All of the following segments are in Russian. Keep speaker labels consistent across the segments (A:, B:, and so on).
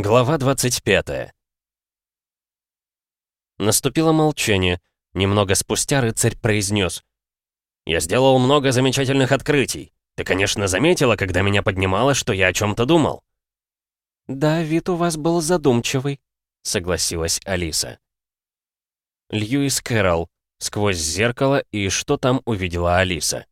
A: Глава 25 Наступило молчание. Немного спустя рыцарь произнес. «Я сделал много замечательных открытий. Ты, конечно, заметила, когда меня поднимало, что я о чем-то думал».
B: «Да, вид у вас был задумчивый», — согласилась Алиса.
A: Льюис Кэрролл. Сквозь зеркало и что там увидела Алиса.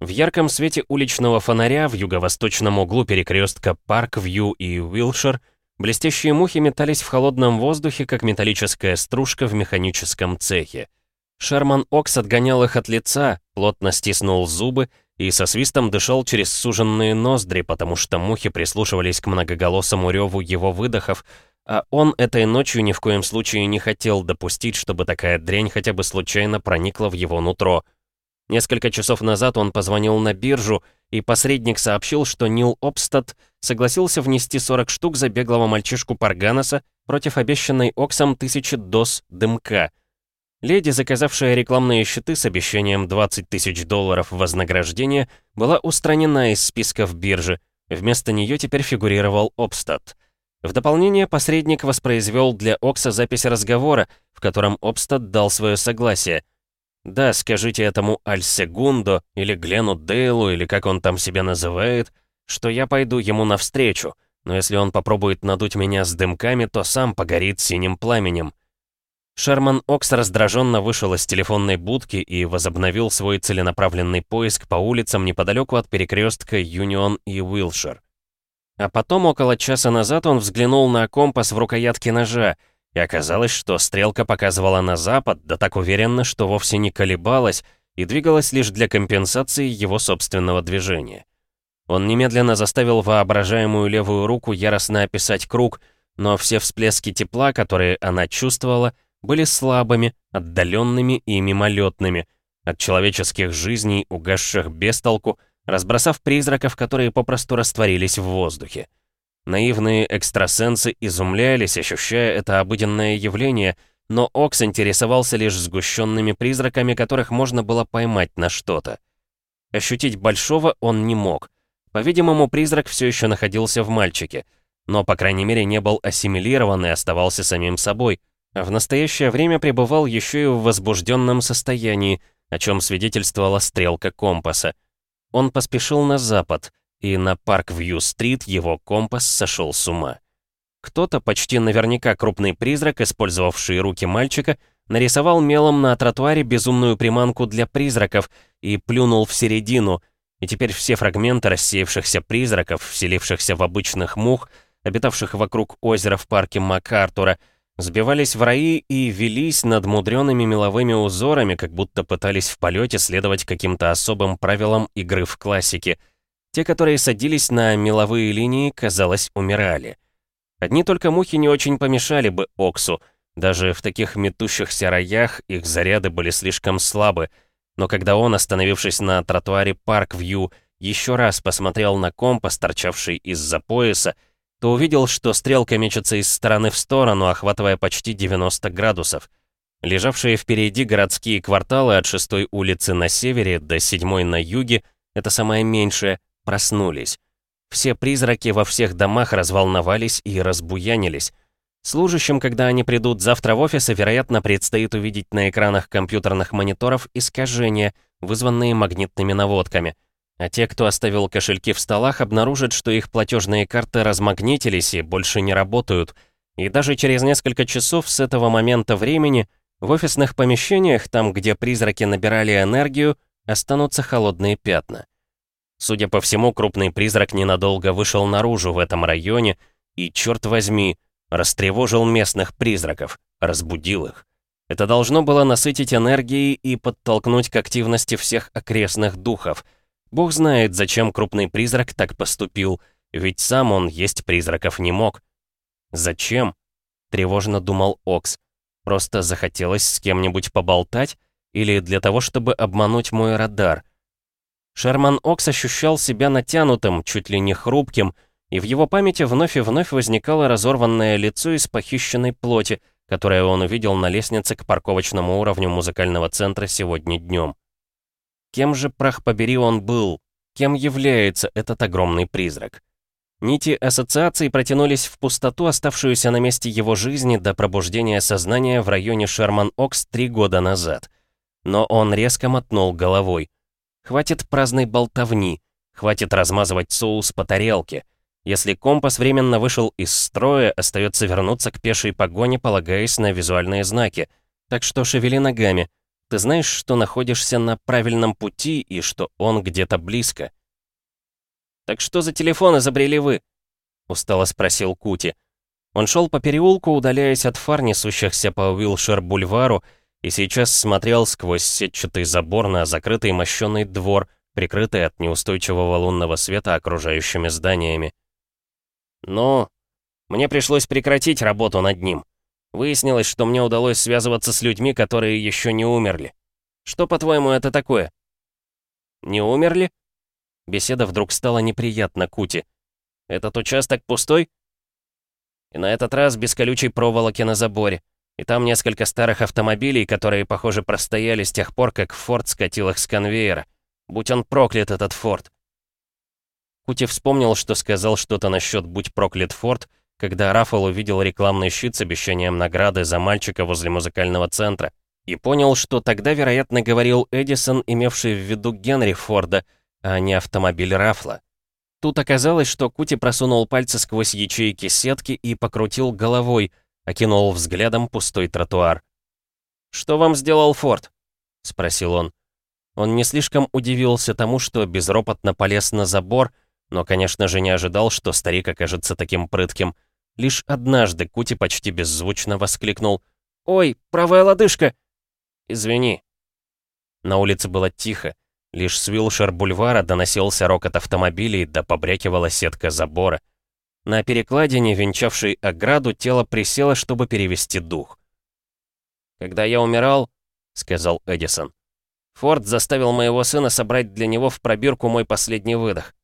A: В ярком свете уличного фонаря в юго-восточном углу перекрестка Парк-Вью и Уилшир блестящие мухи метались в холодном воздухе, как металлическая стружка в механическом цехе. Шерман Окс отгонял их от лица, плотно стиснул зубы и со свистом дышал через суженные ноздри, потому что мухи прислушивались к многоголосому реву его выдохов, а он этой ночью ни в коем случае не хотел допустить, чтобы такая дрянь хотя бы случайно проникла в его нутро — Несколько часов назад он позвонил на биржу, и посредник сообщил, что Нил Обстад согласился внести 40 штук за беглого мальчишку Парганаса против обещанной Оксом тысячи доз дымка. Леди, заказавшая рекламные щиты с обещанием 20 тысяч долларов вознаграждения, была устранена из списков биржи. Вместо нее теперь фигурировал Обстад. В дополнение посредник воспроизвел для Окса запись разговора, в котором Обстад дал свое согласие — да, скажите этому Альсегундо или Глену Дейлу, или как он там себя называет, что я пойду ему навстречу, но если он попробует надуть меня с дымками, то сам погорит синим пламенем. Шерман Окс раздраженно вышел из телефонной будки и возобновил свой целенаправленный поиск по улицам неподалеку от перекрестка Юнион и Уилшир. А потом, около часа назад, он взглянул на компас в рукоятке ножа, и оказалось, что стрелка показывала на запад, да так уверенно, что вовсе не колебалась и двигалась лишь для компенсации его собственного движения. Он немедленно заставил воображаемую левую руку яростно описать круг, но все всплески тепла, которые она чувствовала, были слабыми, отдаленными и мимолетными, от человеческих жизней, угасших без толку, разбросав призраков, которые попросту растворились в воздухе. Наивные экстрасенсы изумлялись, ощущая это обыденное явление, но Окс интересовался лишь сгущенными призраками, которых можно было поймать на что-то. Ощутить большого он не мог. По-видимому, призрак все еще находился в мальчике, но, по крайней мере, не был ассимилирован и оставался самим собой, а в настоящее время пребывал еще и в возбужденном состоянии, о чем свидетельствовала стрелка компаса. Он поспешил на запад, и на Парк-Вью-стрит его компас сошел с ума. Кто-то, почти наверняка крупный призрак, использовавший руки мальчика, нарисовал мелом на тротуаре безумную приманку для призраков и плюнул в середину, и теперь все фрагменты рассеявшихся призраков, вселившихся в обычных мух, обитавших вокруг озера в парке МакАртура, сбивались в раи и велись над мудреными меловыми узорами, как будто пытались в полете следовать каким-то особым правилам игры в классике — те, которые садились на меловые линии, казалось, умирали. Одни только мухи не очень помешали бы Оксу. Даже в таких метущихся роях их заряды были слишком слабы. Но когда он, остановившись на тротуаре Парк-Вью, еще раз посмотрел на компас, торчавший из-за пояса, то увидел, что стрелка мечется из стороны в сторону, охватывая почти 90 градусов. Лежавшие впереди городские кварталы от 6 улицы на севере до 7 на юге, это самое меньшее, проснулись. Все призраки во всех домах разволновались и разбуянились. Служащим, когда они придут завтра в офис, вероятно, предстоит увидеть на экранах компьютерных мониторов искажения, вызванные магнитными наводками. А те, кто оставил кошельки в столах, обнаружат, что их платежные карты размагнитились и больше не работают. И даже через несколько часов с этого момента времени в офисных помещениях, там, где призраки набирали энергию, останутся холодные пятна. Судя по всему, крупный призрак ненадолго вышел наружу в этом районе и, черт возьми, растревожил местных призраков, разбудил их. Это должно было насытить энергией и подтолкнуть к активности всех окрестных духов. Бог знает, зачем крупный призрак так поступил, ведь сам он есть призраков не мог. «Зачем?» — тревожно думал Окс. «Просто захотелось с кем-нибудь поболтать? Или для того, чтобы обмануть мой радар?» Шерман Окс ощущал себя натянутым, чуть ли не хрупким, и в его памяти вновь и вновь возникало разорванное лицо из похищенной плоти, которое он увидел на лестнице к парковочному уровню музыкального центра сегодня днем. Кем же, прах побери, он был? Кем является этот огромный призрак? Нити ассоциаций протянулись в пустоту, оставшуюся на месте его жизни до пробуждения сознания в районе Шерман-Окс три года назад. Но он резко мотнул головой. Хватит праздной болтовни, хватит размазывать соус по тарелке. Если компас временно вышел из строя, остается вернуться к пешей погоне, полагаясь на визуальные знаки. Так что шевели ногами. Ты знаешь, что находишься на правильном пути и что он где-то близко. «Так что за телефон изобрели вы?» — устало спросил Кути. Он шел по переулку, удаляясь от фар, несущихся по Уилшер-бульвару, и сейчас смотрел сквозь сетчатый забор на закрытый мощенный двор, прикрытый от неустойчивого лунного света окружающими зданиями. «Ну, мне пришлось прекратить работу над ним. Выяснилось, что мне удалось связываться с людьми, которые еще не умерли. Что, по-твоему, это такое?» «Не умерли?» Беседа вдруг стала неприятна Кути. «Этот участок пустой?» И на этот раз без колючей проволоки на заборе. И там несколько старых автомобилей, которые, похоже, простояли с тех пор, как Форд скатил их с конвейера. Будь он проклят, этот Форд. Кути вспомнил, что сказал что-то насчет «Будь проклят, Форд», когда Рафал увидел рекламный щит с обещанием награды за мальчика возле музыкального центра, и понял, что тогда, вероятно, говорил Эдисон, имевший в виду Генри Форда — а не автомобиль Рафла. Тут оказалось, что Кути просунул пальцы сквозь ячейки сетки и покрутил головой, окинул взглядом пустой тротуар. «Что вам сделал Форд?» — спросил он. Он не слишком удивился тому, что безропотно полез на забор, но, конечно же, не ожидал, что старик окажется таким прытким. Лишь однажды Кути почти беззвучно воскликнул «Ой, правая лодыжка!» «Извини». На улице было тихо. Лишь с Вилшер-бульвара доносился рокот автомобилей, да побрякивала сетка забора. На перекладине, венчавшей ограду, тело присело, чтобы перевести дух. «Когда я умирал», — сказал Эдисон, «Форд заставил моего сына собрать для него в пробирку мой последний выдох».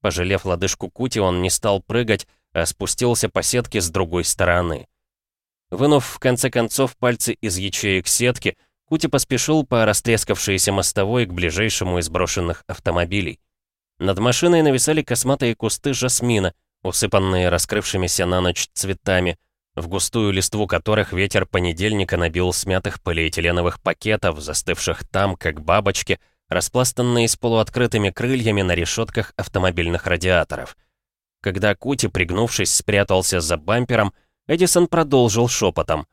A: Пожалев лодыжку Кути, он не стал прыгать, а спустился по сетке с другой стороны. Вынув в конце концов пальцы из ячеек сетки, Кути поспешил по растрескавшейся мостовой к ближайшему из брошенных автомобилей. Над машиной нависали косматые кусты жасмина, усыпанные раскрывшимися на ночь цветами, в густую листву которых ветер понедельника набил смятых полиэтиленовых пакетов, застывших там, как бабочки, распластанные с полуоткрытыми крыльями на решетках автомобильных радиаторов. Когда Кути, пригнувшись, спрятался за бампером, Эдисон продолжил шепотом.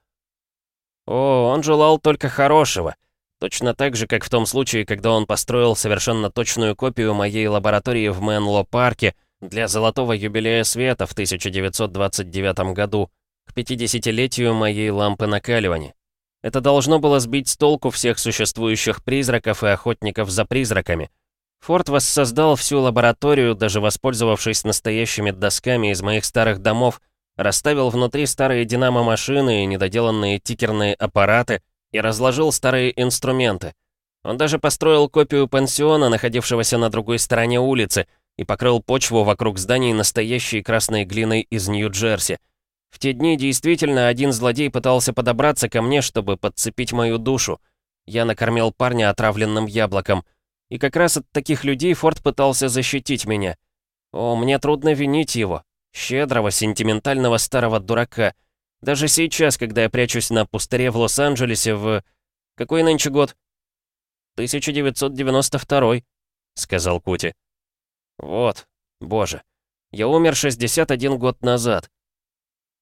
A: О, он желал только хорошего. Точно так же, как в том случае, когда он построил совершенно точную копию моей лаборатории в Мэнло-парке для золотого юбилея света в 1929 году, к 50-летию моей лампы накаливания. Это должно было сбить с толку всех существующих призраков и охотников за призраками. Форд воссоздал всю лабораторию, даже воспользовавшись настоящими досками из моих старых домов, расставил внутри старые динамо-машины и недоделанные тикерные аппараты и разложил старые инструменты. Он даже построил копию пансиона, находившегося на другой стороне улицы, и покрыл почву вокруг зданий настоящей красной глиной из Нью-Джерси. В те дни действительно один злодей пытался подобраться ко мне, чтобы подцепить мою душу. Я накормил парня отравленным яблоком. И как раз от таких людей Форд пытался защитить меня. О, мне трудно винить его. Щедрого, сентиментального старого дурака. Даже сейчас, когда я прячусь на пустыре в Лос-Анджелесе в... Какой нынче год? 1992, сказал Кути. Вот, боже. Я умер 61 год назад.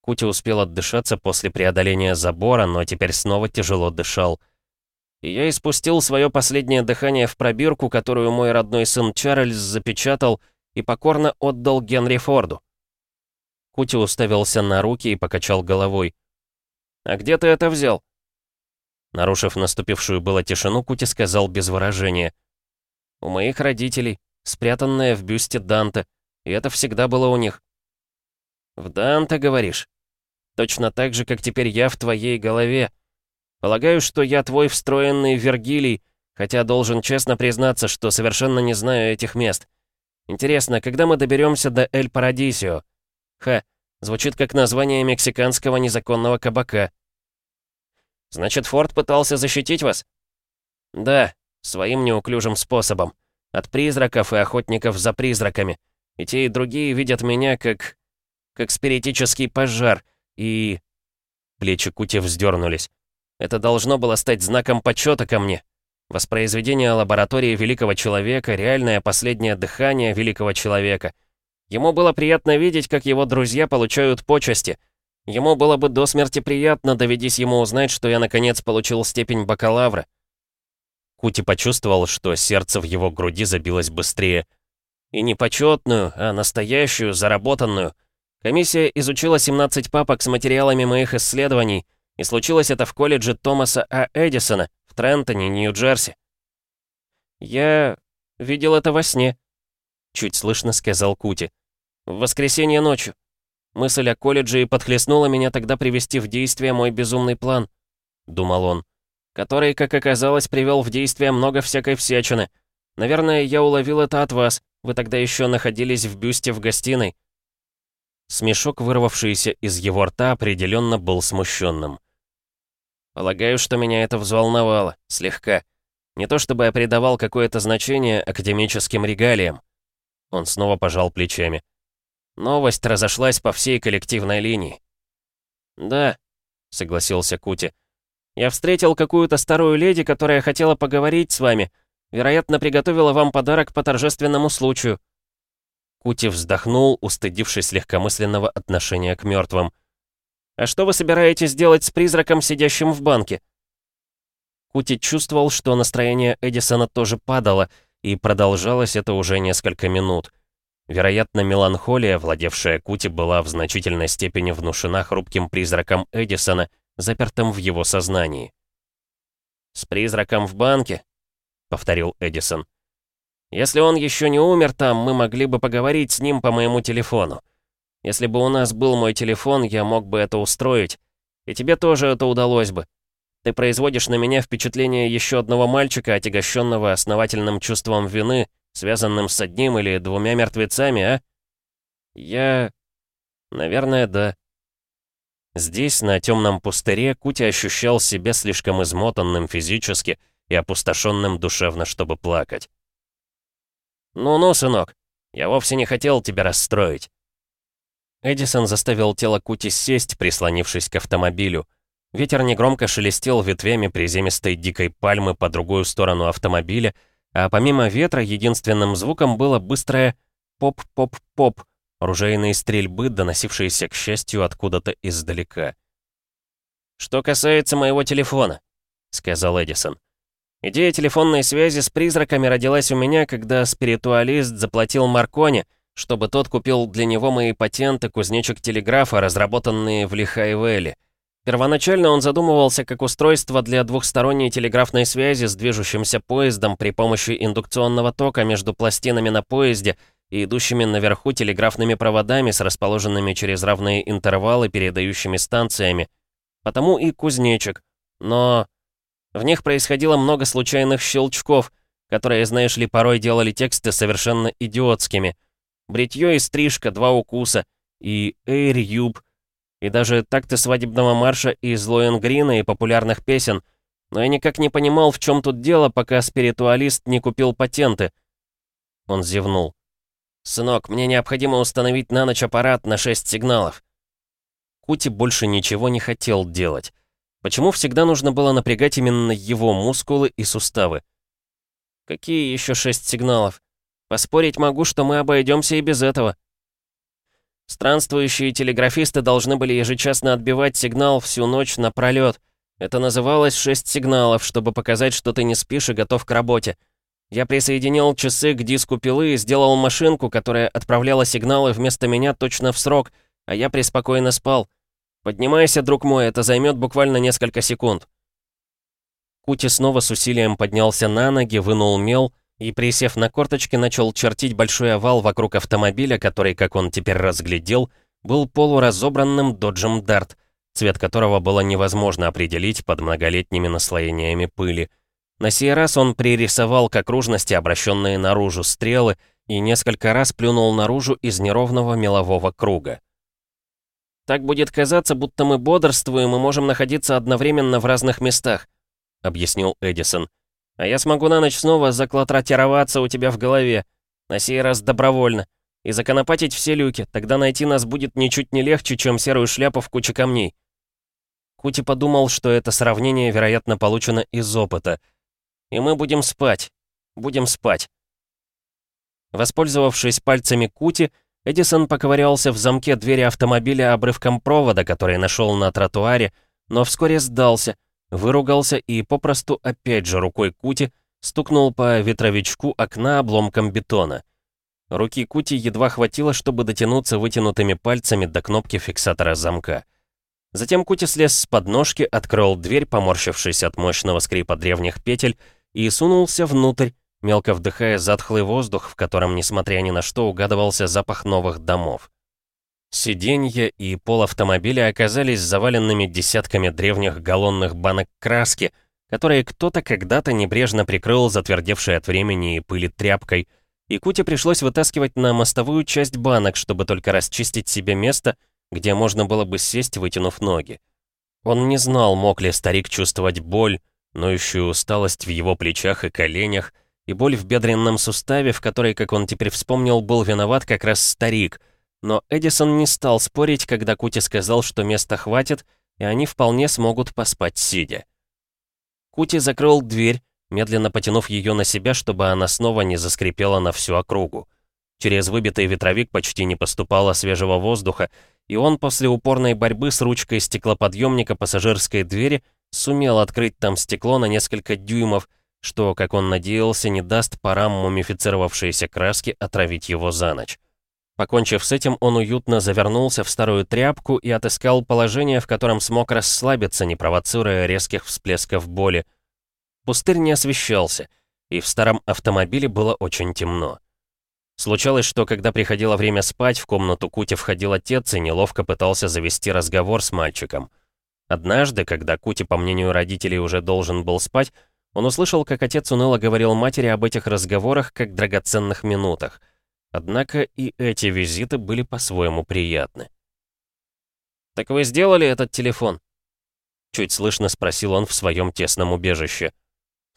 A: Кути успел отдышаться после преодоления забора, но теперь снова тяжело дышал. И я испустил свое последнее дыхание в пробирку, которую мой родной сын Чарльз запечатал и покорно отдал Генри Форду. Кути уставился на руки и покачал головой. «А где ты это взял?» Нарушив наступившую было тишину, Кути сказал без выражения. «У моих родителей, спрятанное в бюсте Данте, и это всегда было у них». «В Данте, говоришь? Точно так же, как теперь я в твоей голове. Полагаю, что я твой встроенный Вергилий, хотя должен честно признаться, что совершенно не знаю этих мест. Интересно, когда мы доберемся до Эль Парадисио?» Ха, звучит как название мексиканского незаконного кабака. Значит, Форд пытался защитить вас? Да, своим неуклюжим способом. От призраков и охотников за призраками. И те, и другие видят меня как... как спиритический пожар, и... Плечи Кути вздернулись. Это должно было стать знаком почета ко мне. Воспроизведение лаборатории великого человека, реальное последнее дыхание великого человека. Ему было приятно видеть, как его друзья получают почести. Ему было бы до смерти приятно, доведись ему узнать, что я наконец получил степень бакалавра. Кути почувствовал, что сердце в его груди забилось быстрее. И не почетную, а настоящую, заработанную. Комиссия изучила 17 папок с материалами моих исследований, и случилось это в колледже Томаса А. Эдисона в Трентоне, Нью-Джерси. «Я видел это во сне», — чуть слышно сказал Кути. «В воскресенье ночью. Мысль о колледже и подхлестнула меня тогда привести в действие мой безумный план», — думал он, «который, как оказалось, привел в действие много всякой всячины. Наверное, я уловил это от вас, вы тогда еще находились в бюсте в гостиной». Смешок, вырвавшийся из его рта, определенно был смущенным. Полагаю, что меня это взволновало, слегка. Не то чтобы я придавал какое-то значение академическим регалиям. Он снова пожал плечами. Новость разошлась по всей коллективной линии. «Да», — согласился Кути. «Я встретил какую-то старую леди, которая хотела поговорить с вами. Вероятно, приготовила вам подарок по торжественному случаю». Кути вздохнул, устыдившись легкомысленного отношения к мертвым. «А что вы собираетесь делать с призраком, сидящим в банке?» Кути чувствовал, что настроение Эдисона тоже падало, и продолжалось это уже несколько минут. Вероятно, меланхолия, владевшая Кути, была в значительной степени внушена хрупким призраком Эдисона, запертым в его сознании. «С призраком в банке?» — повторил Эдисон. «Если он еще не умер там, мы могли бы поговорить с ним по моему телефону. Если бы у нас был мой телефон, я мог бы это устроить. И тебе тоже это удалось бы. Ты производишь на меня впечатление еще одного мальчика, отягощенного основательным чувством вины, связанным с одним или двумя мертвецами, а? Я... Наверное, да. Здесь, на темном пустыре, Кути ощущал себя слишком измотанным физически и опустошенным душевно, чтобы плакать. «Ну-ну, сынок, я вовсе не хотел тебя расстроить. Эдисон заставил тело Кути сесть, прислонившись к автомобилю. Ветер негромко шелестел ветвями приземистой дикой пальмы по другую сторону автомобиля, а помимо ветра единственным звуком было быстрое «поп-поп-поп», оружейные стрельбы, доносившиеся, к счастью, откуда-то издалека. «Что касается моего телефона», — сказал Эдисон. «Идея телефонной связи с призраками родилась у меня, когда спиритуалист заплатил Марконе, чтобы тот купил для него мои патенты кузнечик телеграфа, разработанные в Лихайвеле. Первоначально он задумывался как устройство для двухсторонней телеграфной связи с движущимся поездом при помощи индукционного тока между пластинами на поезде и идущими наверху телеграфными проводами с расположенными через равные интервалы передающими станциями. Потому и кузнечик. Но в них происходило много случайных щелчков, которые, знаешь ли, порой делали тексты совершенно идиотскими — Бритье и стрижка, два укуса. И Эйр Юб. И даже такты свадебного марша из Лоенгрина и популярных песен. Но я никак не понимал, в чем тут дело, пока спиритуалист не купил патенты. Он зевнул. «Сынок, мне необходимо установить на ночь аппарат на шесть сигналов». Кути больше ничего не хотел делать. Почему всегда нужно было напрягать именно его мускулы и суставы? Какие еще шесть сигналов? Поспорить могу, что мы обойдемся и без этого. Странствующие телеграфисты должны были ежечасно отбивать сигнал всю ночь напролёт. Это называлось «шесть сигналов», чтобы показать, что ты не спишь и готов к работе. Я присоединил часы к диску пилы и сделал машинку, которая отправляла сигналы вместо меня точно в срок, а я преспокойно спал. Поднимайся, друг мой, это займет буквально несколько секунд. Кути снова с усилием поднялся на ноги, вынул мел — и, присев на корточки, начал чертить большой овал вокруг автомобиля, который, как он теперь разглядел, был полуразобранным доджем Дарт, цвет которого было невозможно определить под многолетними наслоениями пыли. На сей раз он пририсовал к окружности обращенные наружу стрелы и несколько раз плюнул наружу из неровного мелового круга. «Так будет казаться, будто мы бодрствуем и можем находиться одновременно в разных местах», — объяснил Эдисон. А я смогу на ночь снова заклотратироваться у тебя в голове. На сей раз добровольно. и законопатить все люки, тогда найти нас будет ничуть не легче, чем серую шляпу в куче камней». Кути подумал, что это сравнение, вероятно, получено из опыта. «И мы будем спать. Будем спать». Воспользовавшись пальцами Кути, Эдисон поковырялся в замке двери автомобиля обрывком провода, который нашел на тротуаре, но вскоре сдался, выругался и попросту опять же рукой Кути стукнул по ветровичку окна обломком бетона. Руки Кути едва хватило, чтобы дотянуться вытянутыми пальцами до кнопки фиксатора замка. Затем Кути слез с подножки, открыл дверь, поморщившись от мощного скрипа древних петель, и сунулся внутрь, мелко вдыхая затхлый воздух, в котором, несмотря ни на что, угадывался запах новых домов. Сиденья и пол автомобиля оказались заваленными десятками древних галлонных банок краски, которые кто-то когда-то небрежно прикрыл затвердевшей от времени и пыли тряпкой, и Куте пришлось вытаскивать на мостовую часть банок, чтобы только расчистить себе место, где можно было бы сесть, вытянув ноги. Он не знал, мог ли старик чувствовать боль, ноющую усталость в его плечах и коленях, и боль в бедренном суставе, в которой, как он теперь вспомнил, был виноват как раз старик. Но Эдисон не стал спорить, когда Кути сказал, что места хватит, и они вполне смогут поспать сидя. Кути закрыл дверь, медленно потянув ее на себя, чтобы она снова не заскрипела на всю округу. Через выбитый ветровик почти не поступало свежего воздуха, и он после упорной борьбы с ручкой стеклоподъемника пассажирской двери сумел открыть там стекло на несколько дюймов, что, как он надеялся, не даст парам мумифицировавшейся краски отравить его за ночь. Покончив с этим, он уютно завернулся в старую тряпку и отыскал положение, в котором смог расслабиться, не провоцируя резких всплесков боли. Пустырь не освещался, и в старом автомобиле было очень темно. Случалось, что когда приходило время спать, в комнату Кути входил отец и неловко пытался завести разговор с мальчиком. Однажды, когда Кути, по мнению родителей, уже должен был спать, он услышал, как отец уныло говорил матери об этих разговорах как драгоценных минутах. Однако и эти визиты были по-своему приятны. «Так вы сделали этот телефон?» Чуть слышно спросил он в своем тесном убежище.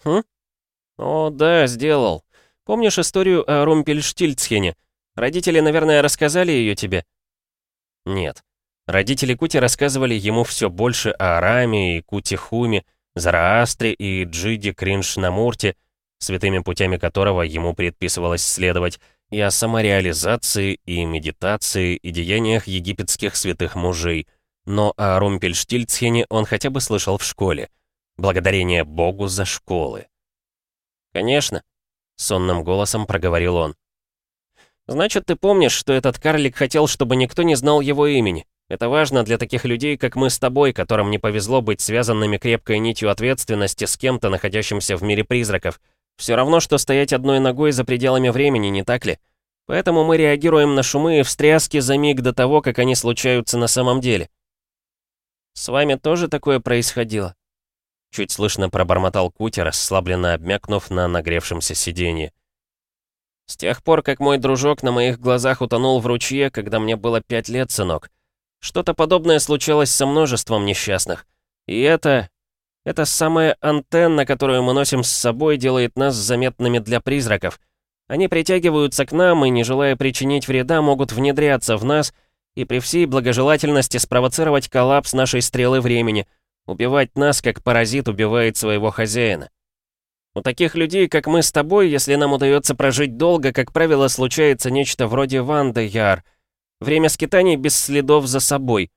A: «Хм? О, да, сделал. Помнишь историю о Румпельштильцхене? Родители, наверное, рассказали ее тебе?» «Нет. Родители Кути рассказывали ему все больше о Араме и Кути-Хуме, Зараастре и Джиди Криншнамурте, святыми путями которого ему предписывалось следовать, и о самореализации, и медитации, и деяниях египетских святых мужей. Но о Румпельштильцхене он хотя бы слышал в школе. Благодарение Богу за школы. «Конечно», — сонным голосом проговорил он. «Значит, ты помнишь, что этот карлик хотел, чтобы никто не знал его имени?» Это важно для таких людей, как мы с тобой, которым не повезло быть связанными крепкой нитью ответственности с кем-то, находящимся в мире призраков. Все равно, что стоять одной ногой за пределами времени, не так ли? Поэтому мы реагируем на шумы и встряски за миг до того, как они случаются на самом деле. С вами тоже такое происходило? Чуть слышно пробормотал Кутер, расслабленно обмякнув на нагревшемся сиденье. С тех пор, как мой дружок на моих глазах утонул в ручье, когда мне было пять лет, сынок, что-то подобное случалось со множеством несчастных. И это... Это самая антенна, которую мы носим с собой, делает нас заметными для призраков. Они притягиваются к нам и, не желая причинить вреда, могут внедряться в нас и при всей благожелательности спровоцировать коллапс нашей стрелы времени, убивать нас, как паразит убивает своего хозяина. У таких людей, как мы с тобой, если нам удается прожить долго, как правило, случается нечто вроде Ванды Яр — Время скитаний без следов за собой.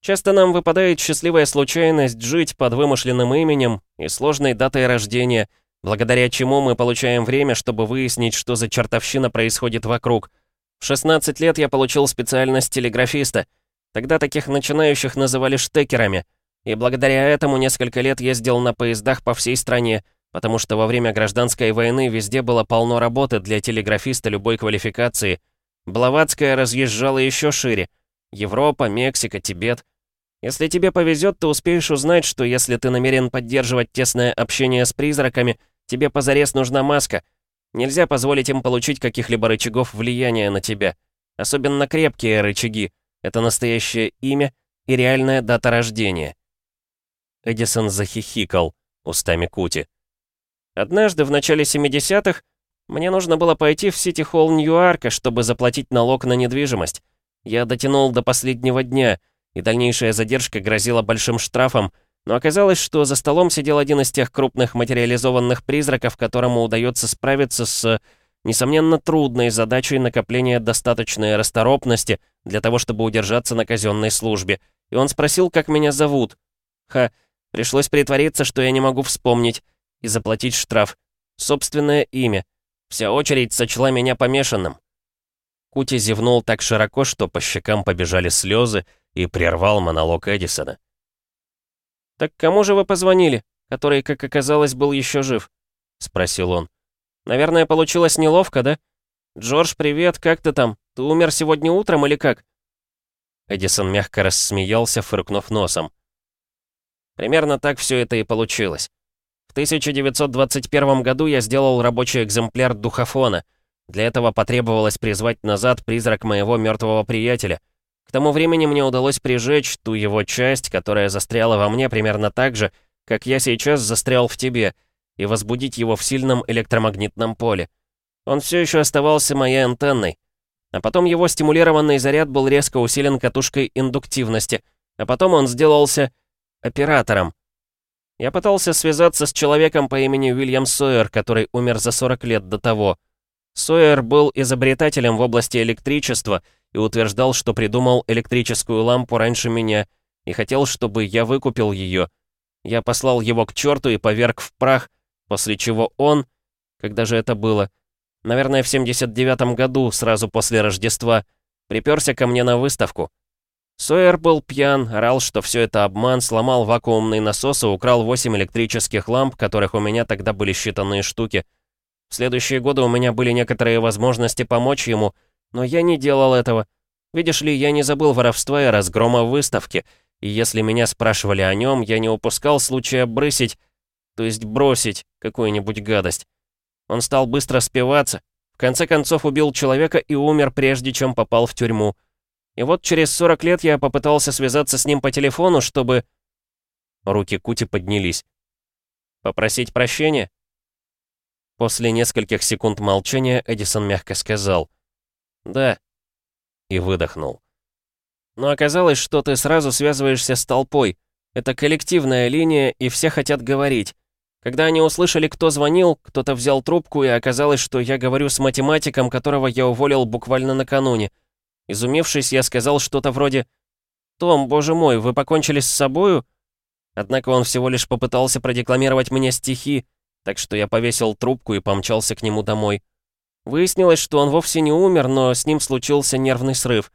A: Часто нам выпадает счастливая случайность жить под вымышленным именем и сложной датой рождения, благодаря чему мы получаем время, чтобы выяснить, что за чертовщина происходит вокруг. В 16 лет я получил специальность телеграфиста. Тогда таких начинающих называли штекерами. И благодаря этому несколько лет ездил на поездах по всей стране, потому что во время гражданской войны везде было полно работы для телеграфиста любой квалификации — Блаватская разъезжала еще шире. Европа, Мексика, Тибет. Если тебе повезет, ты успеешь узнать, что если ты намерен поддерживать тесное общение с призраками, тебе позарез нужна маска. Нельзя позволить им получить каких-либо рычагов влияния на тебя. Особенно крепкие рычаги. Это настоящее имя и реальная дата рождения. Эдисон захихикал устами Кути. Однажды в начале 70-х
B: Мне нужно было пойти в Сити-Холл Ньюарка, чтобы заплатить налог на недвижимость. Я дотянул до последнего дня, и дальнейшая задержка грозила большим штрафом, но оказалось, что за столом сидел один из тех крупных материализованных призраков, которому удается справиться с, несомненно, трудной задачей накопления достаточной расторопности для того, чтобы удержаться на казенной службе. И он спросил, как меня зовут. Ха, пришлось притвориться, что я не могу вспомнить, и заплатить штраф. Собственное имя. Вся очередь сочла меня помешанным. Кути зевнул так широко, что по щекам побежали слезы, и прервал монолог Эдисона. «Так кому же вы позвонили, который, как оказалось, был еще жив?» — спросил он. «Наверное, получилось неловко, да? Джордж, привет, как ты там? Ты умер сегодня утром или как?» Эдисон мягко рассмеялся, фыркнув носом. Примерно так все это и получилось. В 1921 году я сделал рабочий экземпляр духофона. Для этого потребовалось призвать назад призрак моего мертвого приятеля — к тому времени мне удалось прижечь ту его часть, которая застряла во мне примерно так же, как я сейчас застрял в тебе, и возбудить его в сильном электромагнитном поле. Он все еще оставался моей антенной. А потом его стимулированный заряд был резко усилен катушкой индуктивности, а потом он сделался оператором. Я пытался связаться с человеком по имени Уильям Сойер, который умер за 40 лет до того. Сойер был изобретателем в области электричества — и утверждал, что придумал электрическую лампу раньше меня и хотел, чтобы я выкупил ее. Я послал его к черту и поверг в прах, после чего он... Когда же это было? Наверное, в 79-м году, сразу после Рождества, приперся ко мне на выставку. Сойер был пьян, орал, что все это обман, сломал вакуумный насос и украл 8 электрических ламп, которых у меня тогда были считанные штуки. В следующие годы у меня были некоторые возможности помочь ему — но я не делал этого. Видишь ли, я не забыл воровства и разгрома выставки, и если меня спрашивали о нем, я не упускал случая бросить, то есть бросить какую-нибудь гадость. Он стал быстро спиваться, в конце концов убил человека и умер, прежде чем попал в тюрьму. И вот через 40 лет я попытался связаться с ним по телефону, чтобы... Руки Кути поднялись. «Попросить прощения?» После нескольких секунд молчания Эдисон мягко сказал. «Да». И выдохнул. «Но оказалось, что ты сразу связываешься с толпой. Это коллективная линия, и все хотят говорить. Когда они услышали, кто звонил, кто-то взял трубку, и оказалось, что я говорю с математиком, которого я уволил буквально накануне. Изумившись, я сказал что-то вроде «Том, боже мой, вы покончили с собою?» Однако он всего лишь попытался продекламировать мне стихи, так что я повесил трубку и помчался к нему домой. Выяснилось, что он вовсе не умер, но с ним случился нервный срыв.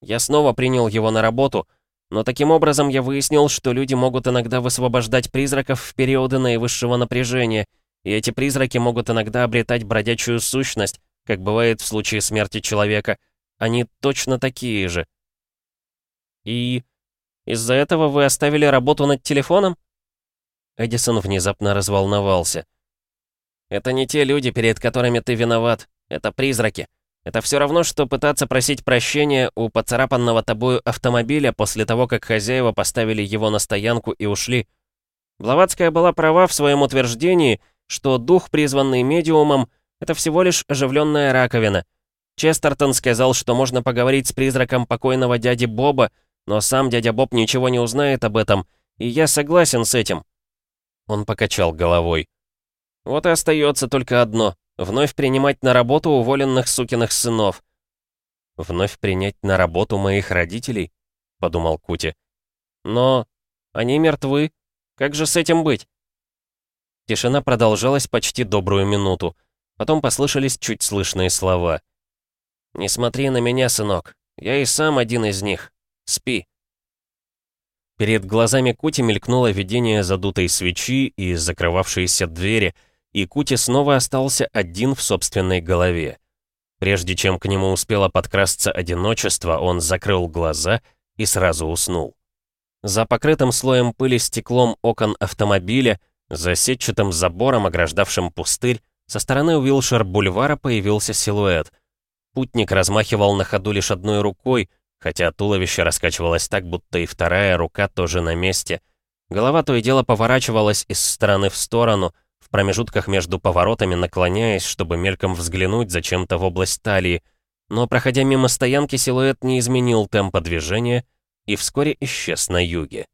B: Я снова принял его на работу, но таким образом я выяснил, что люди могут иногда высвобождать призраков в периоды наивысшего напряжения, и эти призраки могут иногда обретать бродячую сущность, как бывает в случае смерти человека. Они точно такие же. И из-за этого вы оставили работу над телефоном? Эдисон внезапно разволновался. Это не те люди, перед которыми ты виноват. Это призраки. Это все равно, что пытаться просить прощения у поцарапанного тобою автомобиля после того, как хозяева поставили его на стоянку и ушли. Блаватская была права в своем утверждении, что дух, призванный медиумом, это всего лишь оживленная раковина. Честертон сказал, что можно поговорить с призраком покойного дяди Боба, но сам дядя Боб ничего не узнает об этом, и я согласен с этим. Он покачал головой. Вот и остается только одно — вновь принимать на работу уволенных сукиных сынов. «Вновь принять на работу моих родителей?» — подумал Кути. «Но они мертвы. Как же с этим быть?» Тишина продолжалась почти добрую минуту. Потом послышались чуть слышные слова. «Не смотри на меня, сынок. Я и сам один из них. Спи». Перед глазами Кути мелькнуло видение задутой свечи и закрывавшиеся двери — и Кути снова остался один в собственной голове. Прежде чем к нему успело подкрасться одиночество, он закрыл глаза и сразу уснул. За покрытым слоем пыли стеклом окон автомобиля, за сетчатым забором, ограждавшим пустырь, со стороны Уилшер-бульвара появился силуэт. Путник размахивал на ходу лишь одной рукой, хотя туловище раскачивалось так, будто и вторая рука тоже на месте. Голова то и дело поворачивалась из стороны в сторону,
A: в промежутках между поворотами наклоняясь, чтобы мельком взглянуть зачем-то в область талии. Но, проходя мимо стоянки, силуэт не изменил темпа движения и вскоре исчез на юге.